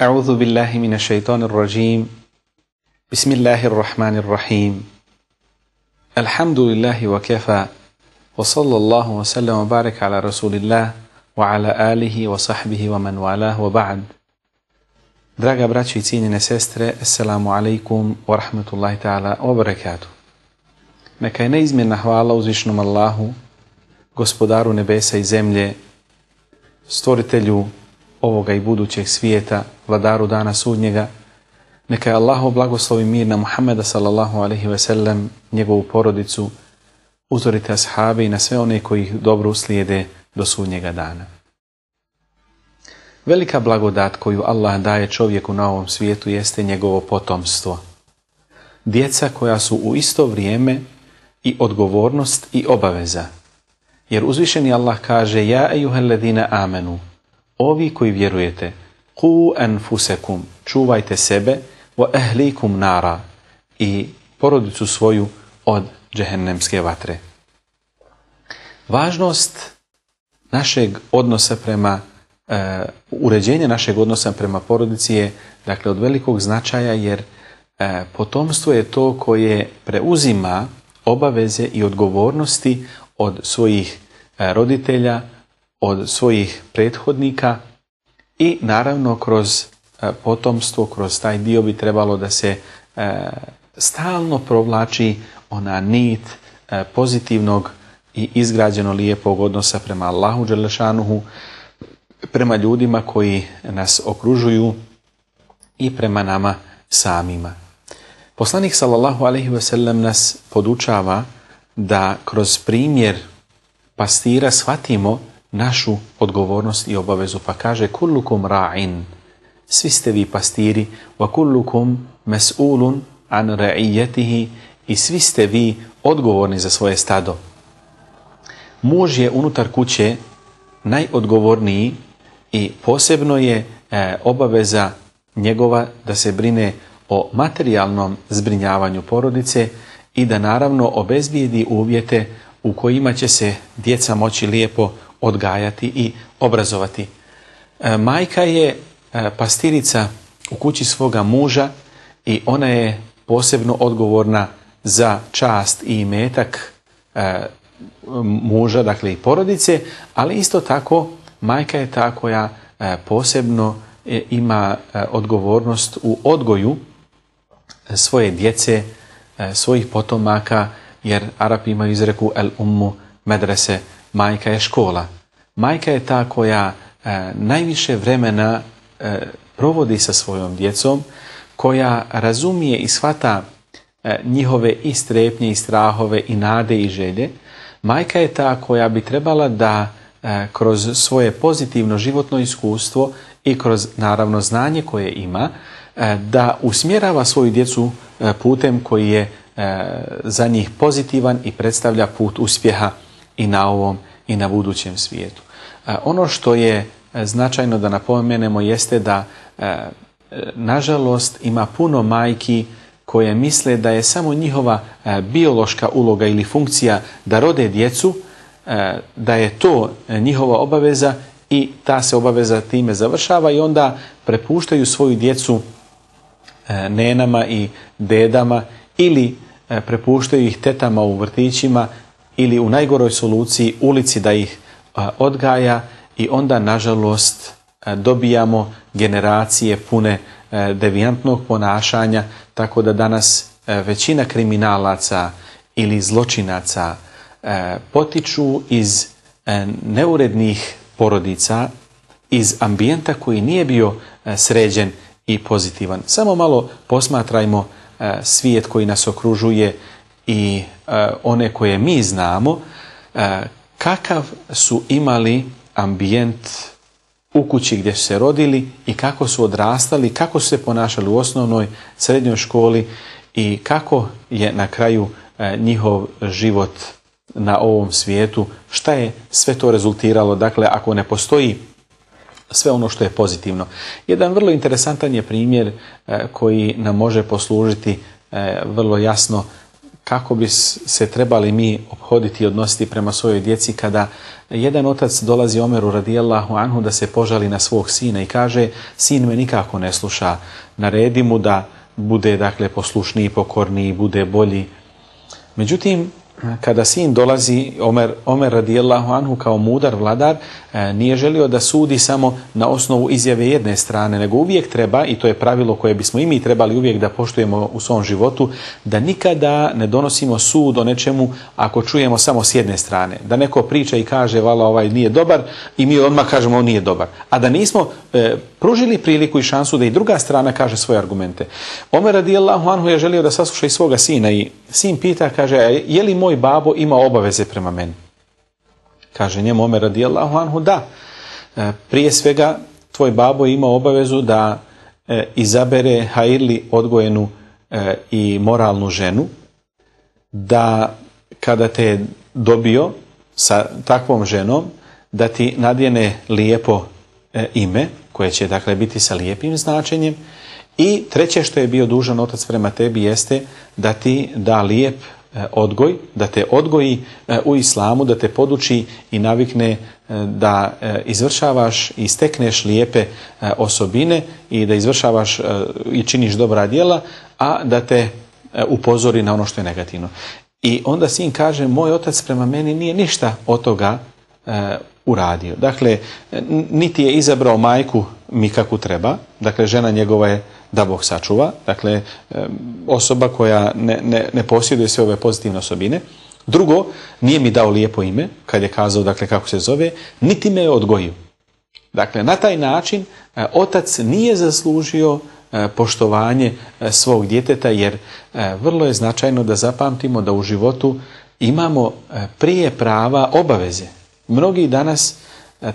أعوذ بالله من الشيطان الرجيم بسم الله الرحمن الرحيم الحمد لله وكفى وصلى الله وسلم وبارك على رسول الله وعلى آله وصحبه ومن والاه وبعد Draga braći i cijenjene sestre, Assalamu alaikum wa rahmatullahi ta'ala wa barakatuh. Neka je neizmjerna hvala uzvišnom Allahu, gospodaru nebesa i zemlje, stvoritelju ovoga i budućeg svijeta, vladaru dana sudnjega. Neka je Allahu blagoslovi mir na Muhammeda sallallahu alaihi ve sellem, njegovu porodicu, uzorite ashabi na sve one koji ih dobro uslijede do sudnjega dana. Velika blagodat koju Allah daje čovjeku na ovom svijetu jeste njegovo potomstvo. Djeca koja su u isto vrijeme i odgovornost i obaveza. Jer uzvišeni Allah kaže Ja ejuhalladina amenu Ovi koji vjerujete Ku anfusekum Čuvajte sebe Wa ehlikum nara I porodicu svoju od džehennemske vatre. Važnost našeg odnosa prema e, uređenje našeg odnosa prema porodici je dakle od velikog značaja jer e, potomstvo je to koje preuzima obaveze i odgovornosti od svojih e, roditelja, od svojih prethodnika i naravno kroz e, potomstvo, kroz taj dio bi trebalo da se e, stalno provlači ona nit pozitivnog i izgrađeno lijepog odnosa prema Allahu Đelešanuhu, prema ljudima koji nas okružuju i prema nama samima. Poslanik sallallahu alaihi ve sellem nas podučava da kroz primjer pastira shvatimo našu odgovornost i obavezu. Pa kaže kullukum ra'in, svi ste vi pastiri, wa kullukum mes'ulun an ra'iyatihi i svi ste vi odgovorni za svoje stado. Muž je unutar kuće najodgovorniji i posebno je e, obaveza njegova da se brine o materijalnom zbrinjavanju porodice i da naravno obezbijedi uvjete u kojima će se djeca moći lijepo odgajati i obrazovati. E, majka je e, pastirica u kući svoga muža i ona je posebno odgovorna za čast i imetak e, muža, dakle i porodice, ali isto tako majka je ta koja posebno ima odgovornost u odgoju svoje djece, svojih potomaka, jer Arapi imaju izreku el ummu medrese, majka je škola. Majka je ta koja najviše vremena provodi sa svojom djecom, koja razumije i shvata njihove i strepnje i strahove i nade i želje. Majka je ta koja bi trebala da kroz svoje pozitivno životno iskustvo i kroz naravno znanje koje ima, da usmjerava svoju djecu putem koji je za njih pozitivan i predstavlja put uspjeha i na ovom i na budućem svijetu. Ono što je značajno da napomenemo jeste da nažalost ima puno majki koje misle da je samo njihova biološka uloga ili funkcija da rode djecu, da je to njihova obaveza i ta se obaveza time završava i onda prepuštaju svoju djecu nenama i dedama ili prepuštaju ih tetama u vrtićima ili u najgoroj soluciji ulici da ih odgaja i onda nažalost dobijamo generacije pune devijantnog ponašanja tako da danas većina kriminalaca ili zločinaca potiču iz neurednih porodica, iz ambijenta koji nije bio sređen i pozitivan. Samo malo posmatrajmo svijet koji nas okružuje i one koje mi znamo, kakav su imali ambijent u kući gdje su se rodili i kako su odrastali, kako su se ponašali u osnovnoj, srednjoj školi i kako je na kraju njihov život na ovom svijetu, šta je sve to rezultiralo, dakle ako ne postoji sve ono što je pozitivno. Jedan vrlo interesantan je primjer koji nam može poslužiti vrlo jasno kako bi se trebali mi obhoditi i odnositi prema svojoj djeci kada jedan otac dolazi Omeru radijallahu anhu da se požali na svog sina i kaže sin me nikako ne sluša, naredi mu da bude dakle poslušniji, pokorniji, bude bolji. Međutim, kada sin dolazi, Omer, Omer radijallahu anhu kao mudar vladar, e, nije želio da sudi samo na osnovu izjave jedne strane, nego uvijek treba, i to je pravilo koje bismo i mi trebali uvijek da poštujemo u svom životu, da nikada ne donosimo sud o nečemu ako čujemo samo s jedne strane. Da neko priča i kaže, vala ovaj nije dobar i mi odmah kažemo on nije dobar. A da nismo e, pružili priliku i šansu da i druga strana kaže svoje argumente. Omer radijallahu anhu je želio da sasluša i svoga sina i sin pita, kaže, je li moj babo ima obaveze prema meni? Kaže njemu Omer radijallahu anhu, da. E, prije svega, tvoj babo ima obavezu da e, izabere hajirli odgojenu e, i moralnu ženu, da kada te je dobio sa takvom ženom, da ti nadjene lijepo ime, koje će dakle biti sa lijepim značenjem, i treće što je bio dužan otac prema tebi jeste da ti da lijep odgoj, da te odgoji e, u islamu, da te poduči i navikne e, da izvršavaš i stekneš lijepe osobine i da izvršavaš i činiš dobra djela, a da te upozori na ono što je negativno. I onda sin kaže, moj otac prema meni nije ništa od toga uradio. Dakle, niti je izabrao majku mi kako treba, dakle žena njegova je da Bog sačuva, dakle osoba koja ne, ne, ne posjeduje sve ove pozitivne osobine. Drugo, nije mi dao lijepo ime, kad je kazao dakle kako se zove, niti me je odgojio. Dakle, na taj način e, otac nije zaslužio e, poštovanje e, svog djeteta jer vrlo je značajno da zapamtimo da u životu imamo prije prava obaveze. Mnogi danas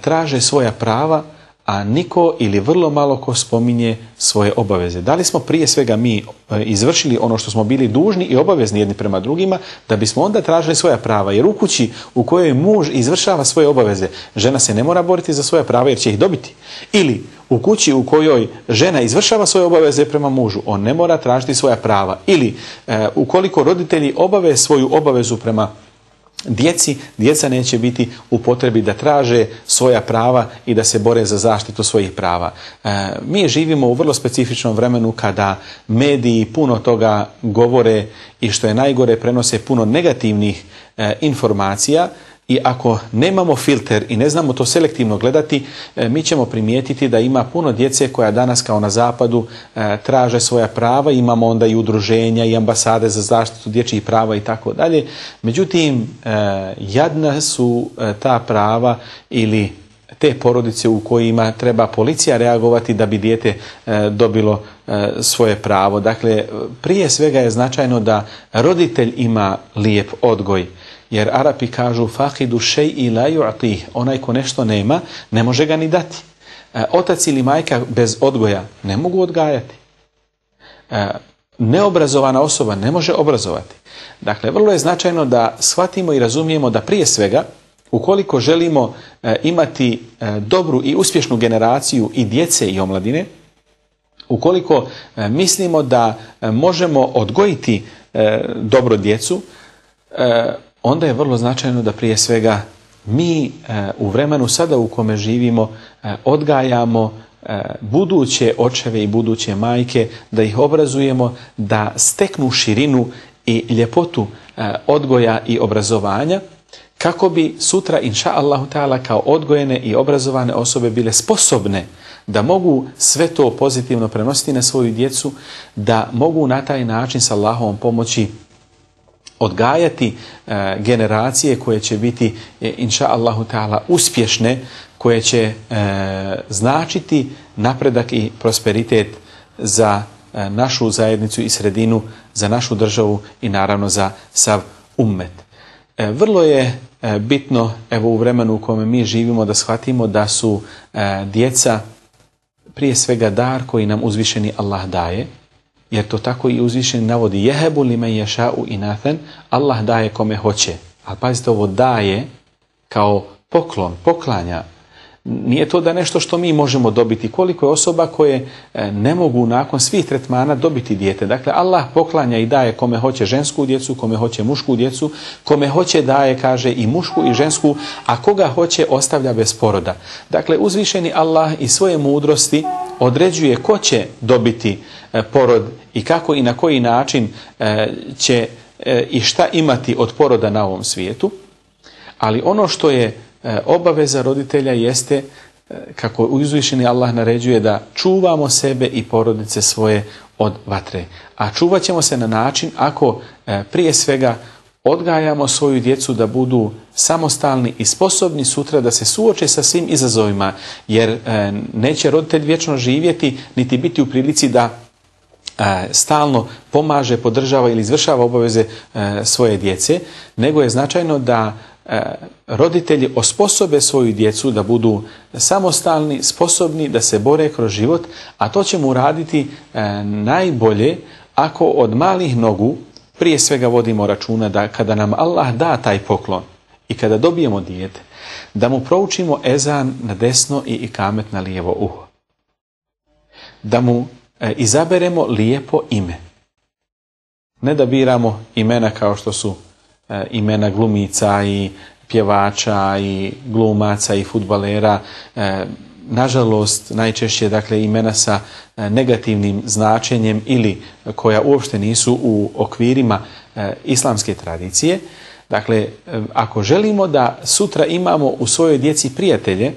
traže svoja prava a niko ili vrlo malo ko spominje svoje obaveze. Da li smo prije svega mi e, izvršili ono što smo bili dužni i obavezni jedni prema drugima, da bismo onda tražili svoja prava. Jer u kući u kojoj muž izvršava svoje obaveze, žena se ne mora boriti za svoja prava jer će ih dobiti. Ili u kući u kojoj žena izvršava svoje obaveze prema mužu, on ne mora tražiti svoja prava. Ili e, ukoliko roditelji obave svoju obavezu prema djeci, djeca neće biti u potrebi da traže svoja prava i da se bore za zaštitu svojih prava. E, mi živimo u vrlo specifičnom vremenu kada mediji puno toga govore i što je najgore prenose puno negativnih e, informacija i ako nemamo filter i ne znamo to selektivno gledati, e, mi ćemo primijetiti da ima puno djece koja danas kao na zapadu e, traže svoja prava, imamo onda i udruženja i ambasade za zaštitu dječjih prava i tako dalje. Međutim, e, jadna su ta prava ili te porodice u kojima treba policija reagovati da bi dijete dobilo svoje pravo. Dakle, prije svega je značajno da roditelj ima lijep odgoj jer Arapi kažu fahidu šej i la ju'tih. Onaj ko nešto nema, ne može ga ni dati. E, otac ili majka bez odgoja ne mogu odgajati. E, neobrazovana osoba ne može obrazovati. Dakle, vrlo je značajno da shvatimo i razumijemo da prije svega, ukoliko želimo e, imati dobru i uspješnu generaciju i djece i omladine, ukoliko mislimo da možemo odgojiti dobro djecu, onda je vrlo značajno da prije svega mi e, u vremenu sada u kome živimo e, odgajamo e, buduće očeve i buduće majke, da ih obrazujemo, da steknu širinu i ljepotu odgoja i obrazovanja, kako bi sutra, inša Allahu ta'ala, kao odgojene i obrazovane osobe bile sposobne da mogu sve to pozitivno prenositi na svoju djecu, da mogu na taj način sa Allahovom pomoći odgajati e, generacije koje će biti e, inša Allahu ta'ala uspješne, koje će e, značiti napredak i prosperitet za našu zajednicu i sredinu, za našu državu i naravno za sav ummet. Vrlo je bitno evo u vremenu u kome mi živimo da shvatimo da su djeca prije svega dar koji nam uzvišeni Allah daje, jer to tako i uzvišen navodi jehebu li me ješa'u inathen, Allah daje kome hoće. Ali pazite, ovo daje kao poklon, poklanja. Nije to da nešto što mi možemo dobiti. Koliko je osoba koje e, ne mogu nakon svih tretmana dobiti dijete. Dakle, Allah poklanja i daje kome hoće žensku djecu, kome hoće mušku djecu, kome hoće daje, kaže, i mušku i žensku, a koga hoće ostavlja bez poroda. Dakle, uzvišeni Allah i svoje mudrosti određuje ko će dobiti e, porod i kako i na koji način e, će i šta imati od poroda na ovom svijetu. Ali ono što je obaveza roditelja jeste e, kako uzvišeni Allah naređuje da čuvamo sebe i porodice svoje od vatre. A čuvat ćemo se na način ako e, prije svega odgajamo svoju djecu da budu samostalni i sposobni sutra da se suoče sa svim izazovima, jer neće roditelj vječno živjeti niti biti u prilici da stalno pomaže, podržava ili izvršava obaveze svoje djece, nego je značajno da E, roditelji osposobe svoju djecu da budu samostalni, sposobni da se bore kroz život, a to ćemo uraditi e, najbolje ako od malih nogu prije svega vodimo računa da kada nam Allah da taj poklon i kada dobijemo dijete, da mu proučimo ezan na desno i ikamet na lijevo uho. Da mu e, izaberemo lijepo ime. Ne da biramo imena kao što su E, imena glumica i pjevača i glumaca i futbalera. E, nažalost, najčešće dakle imena sa e, negativnim značenjem ili koja uopšte nisu u okvirima islamske tradicije. Dakle, ako želimo da sutra imamo u svojoj djeci prijatelje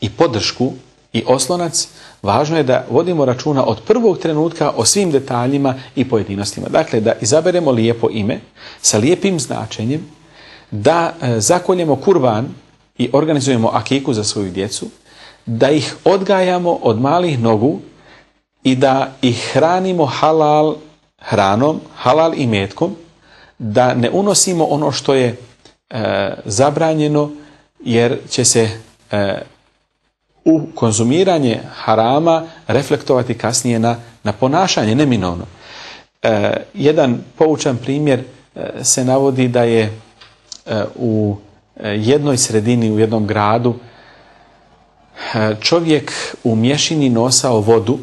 i podršku i oslonac, važno je da vodimo računa od prvog trenutka o svim detaljima i pojedinostima. Dakle, da izaberemo lijepo ime sa lijepim značenjem, da e, zakoljemo kurban i organizujemo akiku za svoju djecu, da ih odgajamo od malih nogu i da ih hranimo halal hranom, halal i metkom, da ne unosimo ono što je e, zabranjeno jer će se e, u konzumiranje harama reflektovati kasnije na, na ponašanje, neminovno. E, jedan poučan primjer e, se navodi da je e, u jednoj sredini, u jednom gradu, čovjek u mješini nosao vodu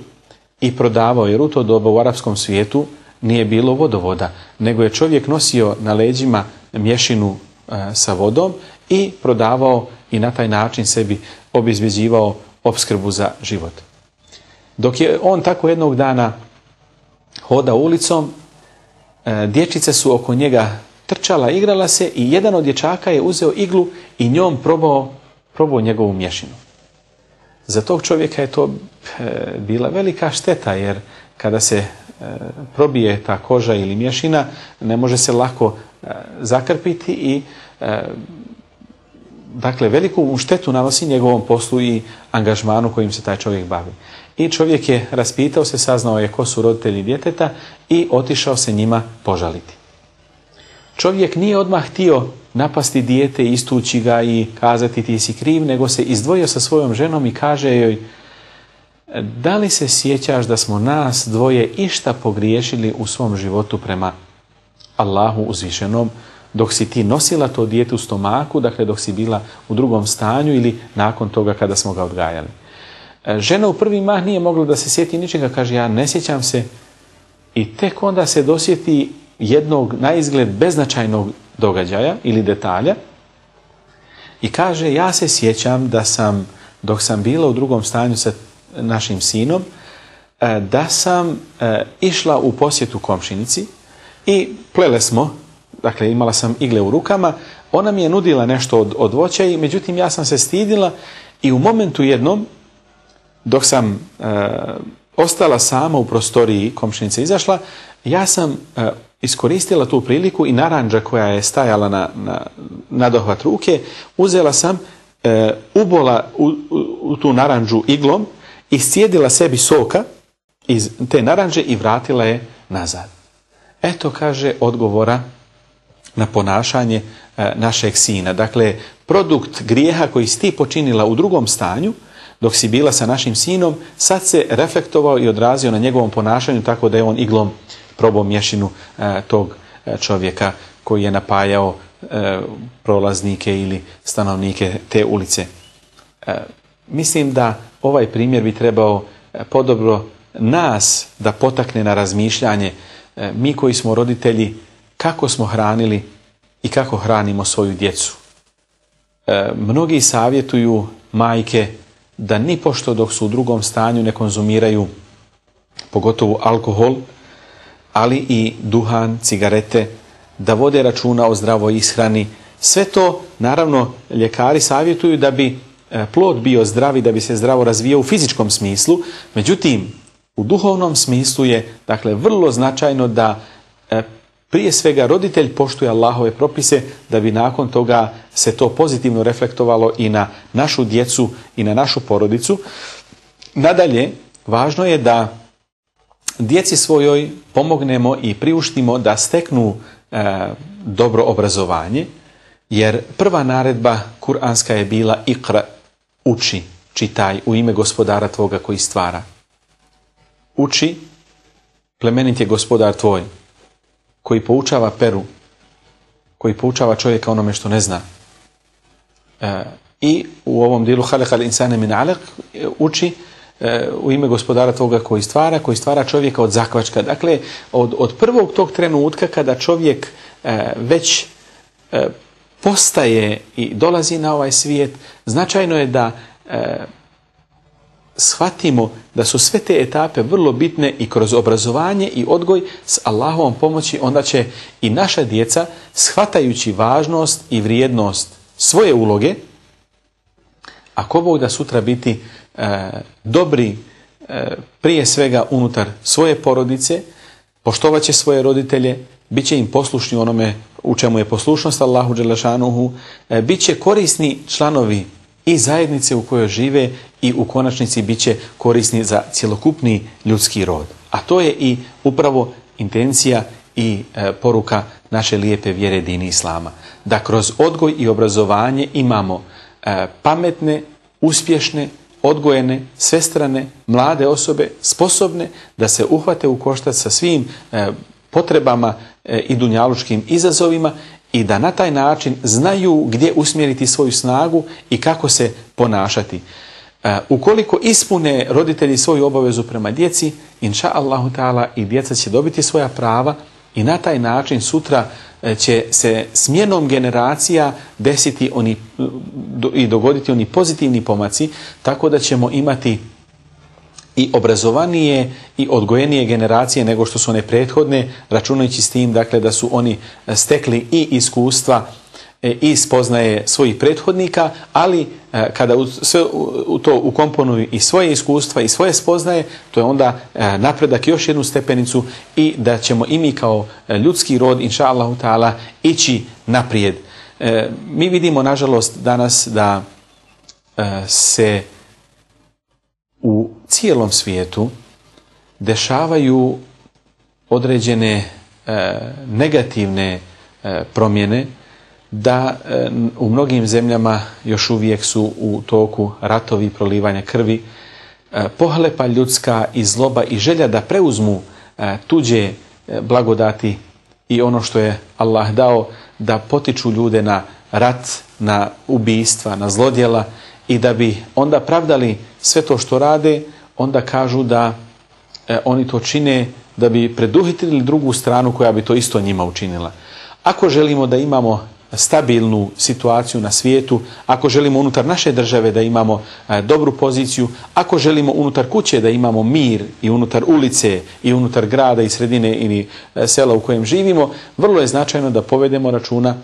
i prodavao, jer u to doba u arapskom svijetu nije bilo vodovoda, nego je čovjek nosio na leđima mješinu sa vodom i prodavao i na taj način sebi obizbeđivao opskrbu za život. Dok je on tako jednog dana hoda ulicom, e, dječice su oko njega trčala, igrala se i jedan od dječaka je uzeo iglu i njom probao, probao njegovu mješinu. Za tog čovjeka je to e, bila velika šteta jer kada se e, probije ta koža ili mješina ne može se lako zakrpiti i dakle, veliku štetu nanosi njegovom poslu i angažmanu kojim se taj čovjek bavi. I čovjek je raspitao se, saznao je ko su roditelji djeteta i otišao se njima požaliti. Čovjek nije odmah htio napasti dijete, istući ga i kazati ti si kriv, nego se izdvojio sa svojom ženom i kaže joj da li se sjećaš da smo nas dvoje išta pogriješili u svom životu prema Allahu uzvišenom, dok si ti nosila to dijete u stomaku, dakle dok si bila u drugom stanju ili nakon toga kada smo ga odgajali. E, žena u prvi mah nije mogla da se sjeti ničega, kaže ja ne sjećam se i tek onda se dosjeti jednog na izgled beznačajnog događaja ili detalja i kaže ja se sjećam da sam dok sam bila u drugom stanju sa našim sinom e, da sam e, išla u posjetu komšinici i plele smo dakle imala sam igle u rukama, ona mi je nudila nešto od, od voća i međutim ja sam se stidila i u momentu jednom dok sam e, ostala sama u prostoriji, komšinica izašla, ja sam e, iskoristila tu priliku i naranđa koja je stajala na, na, na dohvat ruke, uzela sam, e, ubola u, u, tu naranđu iglom i sjedila sebi soka iz te naranđe i vratila je nazad. Eto, kaže, odgovora na ponašanje e, našeg sina. Dakle, produkt grijeha koji si ti počinila u drugom stanju, dok si bila sa našim sinom, sad se reflektovao i odrazio na njegovom ponašanju tako da je on iglom probao mješinu e, tog e, čovjeka koji je napajao prolaznike ili stanovnike te ulice. mislim da ovaj primjer bi trebao podobro nas da potakne na razmišljanje, mi koji smo roditelji, kako smo hranili i kako hranimo svoju djecu. Mnogi savjetuju majke da ni pošto dok su u drugom stanju ne konzumiraju pogotovo alkohol, ali i duhan, cigarete, da vode računa o zdravoj ishrani. Sve to, naravno, ljekari savjetuju da bi e, plod bio zdravi, da bi se zdravo razvijao u fizičkom smislu. Međutim, u duhovnom smislu je, dakle, vrlo značajno da e, prije svega roditelj poštuje Allahove propise da bi nakon toga se to pozitivno reflektovalo i na našu djecu i na našu porodicu. Nadalje, važno je da djeci svojoj pomognemo i priuštimo da steknu e, dobro obrazovanje, jer prva naredba kuranska je bila ikra, uči, čitaj u ime gospodara tvoga koji stvara. Uči, plemenit je gospodar tvoj, koji poučava peru, koji poučava čovjeka onome što ne zna. E, I u ovom dijelu halekal insane min alek uči e, u ime gospodara toga koji stvara, koji stvara čovjeka od zakvačka. Dakle, od, od prvog tog trenutka kada čovjek e, već postaje i dolazi na ovaj svijet, značajno je da shvatimo da su sve te etape vrlo bitne i kroz obrazovanje i odgoj s Allahovom pomoći onda će i naša djeca shvatajući važnost i vrijednost svoje uloge ako Bog da sutra biti e, dobri e, prije svega unutar svoje porodice, poštovat će svoje roditelje, bit će im poslušni onome u čemu je poslušnost Allahu Đelešanuhu, e, bit će korisni članovi i zajednice u kojoj žive i u konačnici bit će korisni za cjelokupni ljudski rod. A to je i upravo intencija i e, poruka naše lijepe vjere dini Islama. Da kroz odgoj i obrazovanje imamo e, pametne, uspješne, odgojene, svestrane, mlade osobe, sposobne da se uhvate u koštac sa svim e, potrebama i dunjalučkim izazovima i da na taj način znaju gdje usmjeriti svoju snagu i kako se ponašati. E, ukoliko ispune roditelji svoju obavezu prema djeci, inša Allahu ta'ala i djeca će dobiti svoja prava i na taj način sutra e, će se smjenom generacija desiti oni i dogoditi oni pozitivni pomaci, tako da ćemo imati i obrazovanije i odgojenije generacije nego što su one prethodne, računajući s tim dakle, da su oni stekli i iskustva e, i spoznaje svojih prethodnika, ali e, kada sve u to ukomponuju i svoje iskustva i svoje spoznaje, to je onda e, napredak još jednu stepenicu i da ćemo i mi kao ljudski rod, inša Allahu ta'ala, ići naprijed. Mi vidimo, nažalost, danas da se u cijelom svijetu dešavaju određene e, negativne e, promjene da e, u mnogim zemljama još uvijek su u toku ratovi prolivanja krvi pohlepa ljudska i zloba i želja da preuzmu tuđe blagodati i ono što je Allah dao da potiču ljude na rat, na ubijstva, na zlodjela i da bi onda pravdali sve to što rade, onda kažu da e, oni to čine da bi preduhitili drugu stranu koja bi to isto njima učinila. Ako želimo da imamo stabilnu situaciju na svijetu, ako želimo unutar naše države da imamo e, dobru poziciju, ako želimo unutar kuće da imamo mir i unutar ulice i unutar grada i sredine ili e, sela u kojem živimo, vrlo je značajno da povedemo računa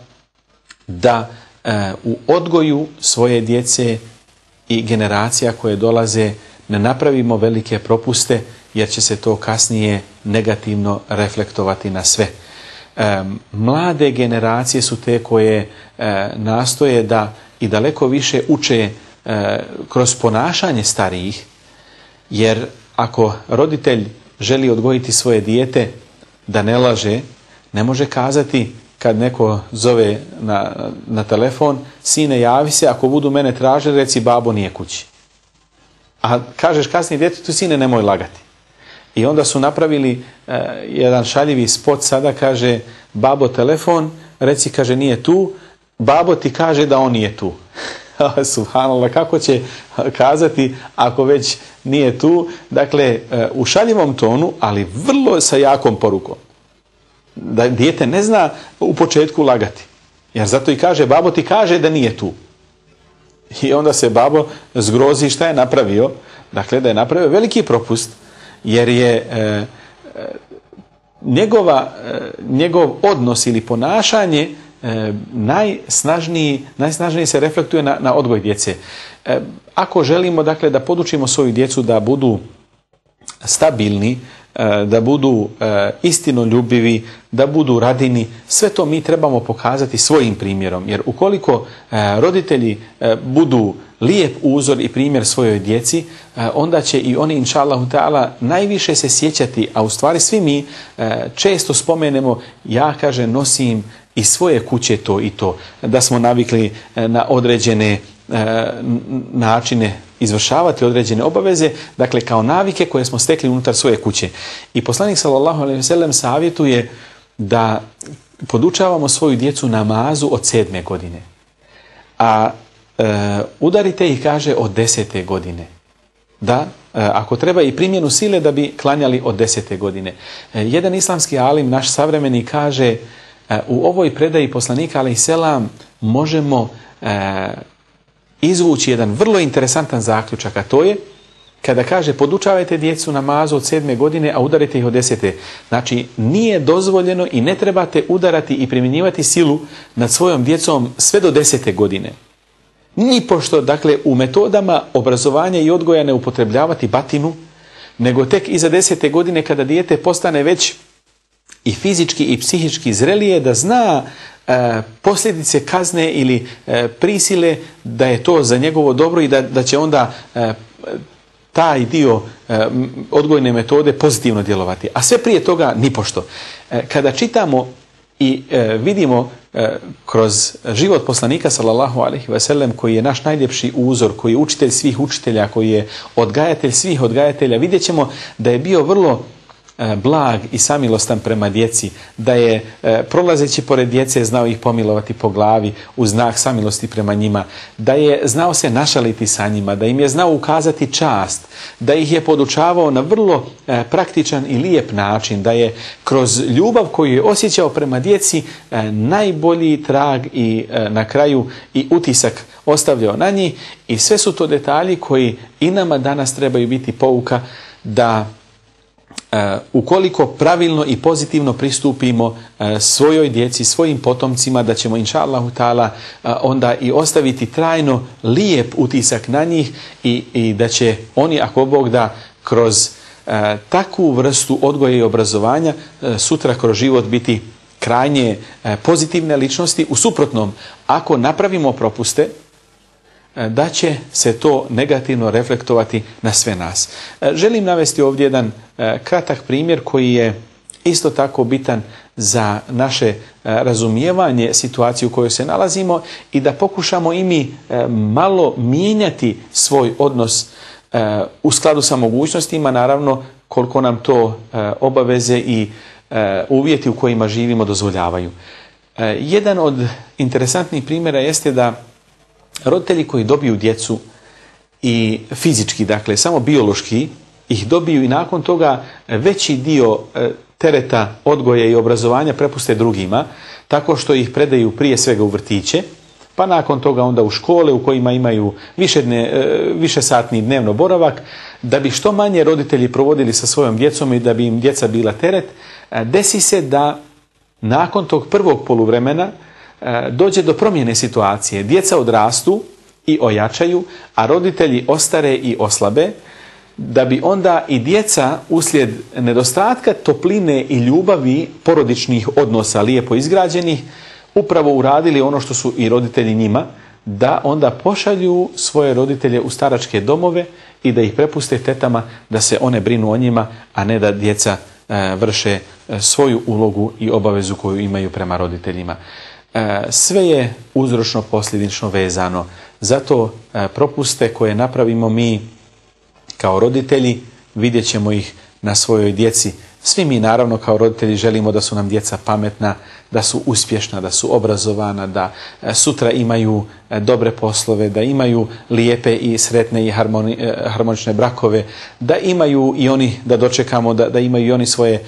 da u odgoju svoje djece i generacija koje dolaze ne napravimo velike propuste jer će se to kasnije negativno reflektovati na sve. E, mlade generacije su te koje e, nastoje da i daleko više uče e, kroz ponašanje starijih jer ako roditelj želi odgojiti svoje dijete da ne laže, ne može kazati kad neko zove na, na telefon, sine javi se, ako budu mene tražili, reci babo nije kući. A kažeš kasnije djetetu, sine nemoj lagati. I onda su napravili e, jedan šaljivi spot sada, kaže babo telefon, reci kaže nije tu, babo ti kaže da on nije tu. Subhanallah, kako će kazati ako već nije tu? Dakle, e, u šaljivom tonu, ali vrlo sa jakom porukom. Da dijete ne zna u početku lagati. Jer zato i kaže, babo ti kaže da nije tu. I onda se babo zgrozi šta je napravio. Dakle, da je napravio veliki propust, jer je e, e, njegova, njegov odnos ili ponašanje E, najsnažniji, najsnažniji se reflektuje na, na odgoj djece. E, ako želimo dakle da podučimo svoju djecu da budu stabilni, e, da budu istinoljubivi, da budu radini, sve to mi trebamo pokazati svojim primjerom. Jer ukoliko roditelji budu lijep uzor i primjer svojoj djeci, onda će i oni, inša Allahu najviše se sjećati, a u stvari svi mi često spomenemo, ja, kaže, nosim i svoje kuće to i to, da smo navikli e, na određene e, načine izvršavati određene obaveze, dakle kao navike koje smo stekli unutar svoje kuće. I poslanik sallallahu alejhi ve sellem savjetuje da podučavamo svoju djecu namazu od sedme godine. A e, udarite ih kaže od desete godine. Da, ako treba i primjenu sile da bi klanjali od desete godine. jedan islamski alim, naš savremeni, kaže E, u ovoj predaji poslanika ali selam možemo e, izvući jedan vrlo interesantan zaključak, a to je kada kaže podučavajte djecu namazu od sedme godine, a udarite ih od desete. Znači, nije dozvoljeno i ne trebate udarati i primjenjivati silu nad svojom djecom sve do desete godine. Ni pošto, dakle, u metodama obrazovanja i odgoja ne upotrebljavati batinu, nego tek iza desete godine kada dijete postane već i fizički i psihički zrelije da zna posljedice kazne ili e, prisile da je to za njegovo dobro i da, da će onda e, taj dio odgojne metode pozitivno djelovati. A sve prije toga nipošto. Kada čitamo i vidimo kroz život poslanika sallallahu alejhi ve sellem koji je naš najljepši uzor, koji je učitelj svih učitelja, koji je odgajatelj svih odgajatelja, vidjet ćemo da je bio vrlo E, blag i samilostan prema djeci, da je e, prolazeći pored djece znao ih pomilovati po glavi u znak samilosti prema njima, da je znao se našaliti sa njima, da im je znao ukazati čast, da ih je podučavao na vrlo e, praktičan i lijep način, da je kroz ljubav koju je osjećao prema djeci najbolji trag i na kraju i utisak ostavljao na njih i sve su to detalji koji i nama danas trebaju biti pouka da E, ukoliko pravilno i pozitivno pristupimo e, svojoj djeci, svojim potomcima, da ćemo inša Allahu ta'ala e, onda i ostaviti trajno lijep utisak na njih i, i da će oni, ako Bog da, kroz takvu vrstu odgoja i obrazovanja sutra kroz život biti krajnje pozitivne ličnosti. U suprotnom, ako napravimo propuste, E, da će se to negativno reflektovati na sve nas. E, želim navesti ovdje jedan e, kratak primjer koji je isto tako bitan za naše razumijevanje situacije u kojoj se nalazimo i da pokušamo i mi malo mijenjati svoj odnos u skladu sa mogućnostima, naravno koliko nam to obaveze i uvjeti u kojima živimo dozvoljavaju. Jedan od interesantnih primjera jeste da roditelji koji dobiju djecu i fizički, dakle samo biološki, ih dobiju i nakon toga veći dio e, tereta odgoja i obrazovanja prepuste drugima, tako što ih predaju prije svega u vrtiće, pa nakon toga onda u škole u kojima imaju više, dne, više satni dnevno boravak, da bi što manje roditelji provodili sa svojom djecom i da bi im djeca bila teret, e, desi se da nakon tog prvog poluvremena dođe do promjene situacije. Djeca odrastu i ojačaju, a roditelji ostare i oslabe, da bi onda i djeca uslijed nedostatka topline i ljubavi porodičnih odnosa lijepo izgrađenih upravo uradili ono što su i roditelji njima, da onda pošalju svoje roditelje u staračke domove i da ih prepuste tetama da se one brinu o njima, a ne da djeca e, vrše e, svoju ulogu i obavezu koju imaju prema roditeljima. E, sve je uzročno posljedično vezano. Zato e, propuste koje napravimo mi kao roditelji, vidjet ćemo ih na svojoj djeci Svi mi naravno kao roditelji želimo da su nam djeca pametna, da su uspješna, da su obrazovana, da e, sutra imaju dobre poslove, da imaju lijepe i sretne i e, harmonične brakove, da imaju i oni, da dočekamo, da, da imaju i oni svoje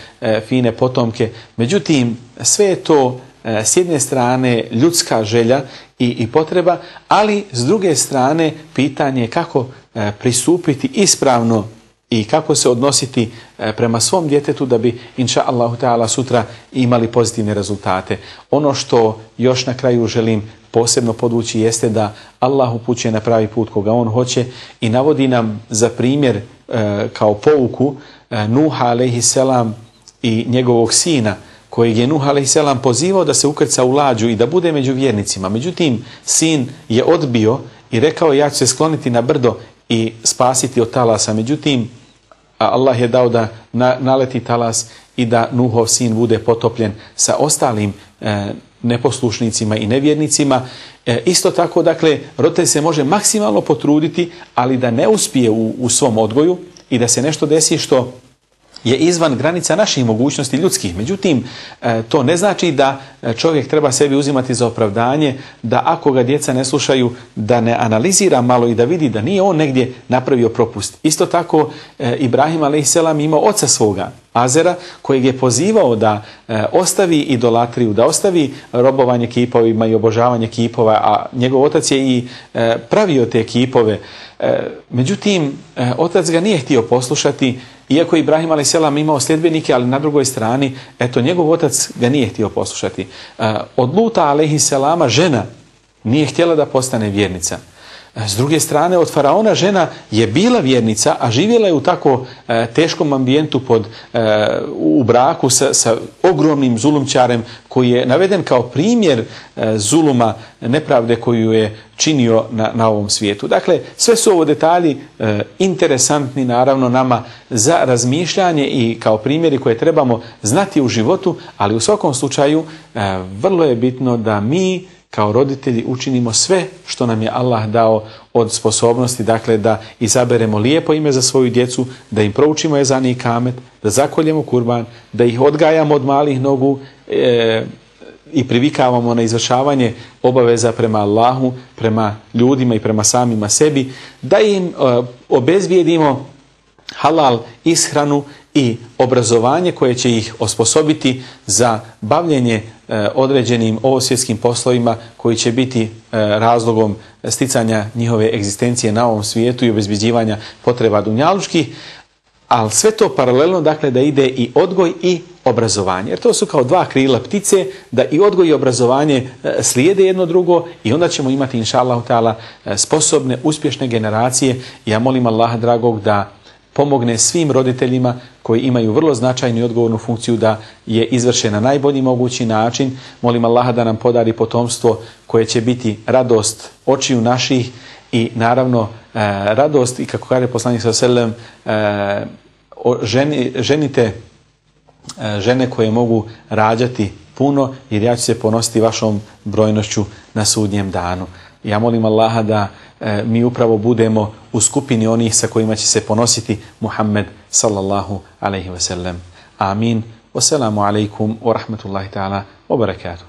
fine potomke. Međutim, sve je to s jedne strane ljudska želja i, i potreba, ali s druge strane pitanje kako pristupiti ispravno i kako se odnositi e, prema svom djetetu da bi inša Allahu ta'ala sutra imali pozitivne rezultate. Ono što još na kraju želim posebno podvući jeste da Allah upućuje na pravi put koga on hoće i navodi nam za primjer e, kao pouku e, Nuha a.s. i njegovog sina kojeg je Nuh a.s. pozivao da se ukrca u lađu i da bude među vjernicima. Međutim, sin je odbio i rekao ja ću se skloniti na brdo i spasiti od talasa. Međutim, Allah je dao da naleti talas i da Nuhov sin bude potopljen sa ostalim e, neposlušnicima i nevjernicima. E, isto tako, dakle, roditelj se može maksimalno potruditi, ali da ne uspije u, u svom odgoju i da se nešto desi što je izvan granica naših mogućnosti ljudskih. Međutim, e, to ne znači da čovjek treba sebi uzimati za opravdanje, da ako ga djeca ne slušaju, da ne analizira malo i da vidi da nije on negdje napravio propust. Isto tako, e, Ibrahim a.s. imao oca svoga, Azera, kojeg je pozivao da e, ostavi idolatriju, da ostavi robovanje kipovima i obožavanje kipova, a njegov otac je i pravio te kipove. Međutim, otac ga nije htio poslušati iako je Ibrahim a.s. imao sljedbenike, ali na drugoj strani, eto, njegov otac ga nije htio poslušati. E, od Luta a.s. žena nije htjela da postane vjernica. S druge strane, od faraona žena je bila vjernica, a živjela je u tako e, teškom ambijentu pod, e, u braku sa, sa ogromnim zulumčarem koji je naveden kao primjer e, zuluma nepravde koju je činio na, na ovom svijetu. Dakle, sve su ovo detalji interesantni naravno nama za razmišljanje i kao primjeri koje trebamo znati u životu, ali u svakom slučaju vrlo je bitno da mi kao roditelji učinimo sve što nam je Allah dao od sposobnosti, dakle da izaberemo lijepo ime za svoju djecu, da im proučimo jezani i kamet, da zakoljemo kurban, da ih odgajamo od malih nogu e, i privikavamo na izvršavanje obaveza prema Allahu, prema ljudima i prema samima sebi, da im e, obezvijedimo halal ishranu i obrazovanje koje će ih osposobiti za bavljenje e, određenim ovosvjetskim poslovima koji će biti e, razlogom sticanja njihove egzistencije na ovom svijetu i obezbeđivanja potreba dunjalučkih, ali sve to paralelno dakle da ide i odgoj i obrazovanje. Jer to su kao dva krila ptice, da i odgoj i obrazovanje e, slijede jedno drugo i onda ćemo imati inša Allah sposobne, uspješne generacije. Ja molim Allaha dragog da pomogne svim roditeljima koji imaju vrlo značajnu i odgovornu funkciju da je izvrše na najbolji mogući način. Molim Allaha da nam podari potomstvo koje će biti radost očiju naših i naravno e, radost i kako kaže poslanik sa selem e, ženite e, žene koje mogu rađati puno jer ja ću se ponositi vašom brojnošću na sudnjem danu. Ja molim Allaha da mi upravo budemo u skupini onih sa kojima će se ponositi Muhammed sallallahu alaihi ve sellem. Amin. Wassalamu alaikum wa rahmatullahi ta'ala wa barakatuh.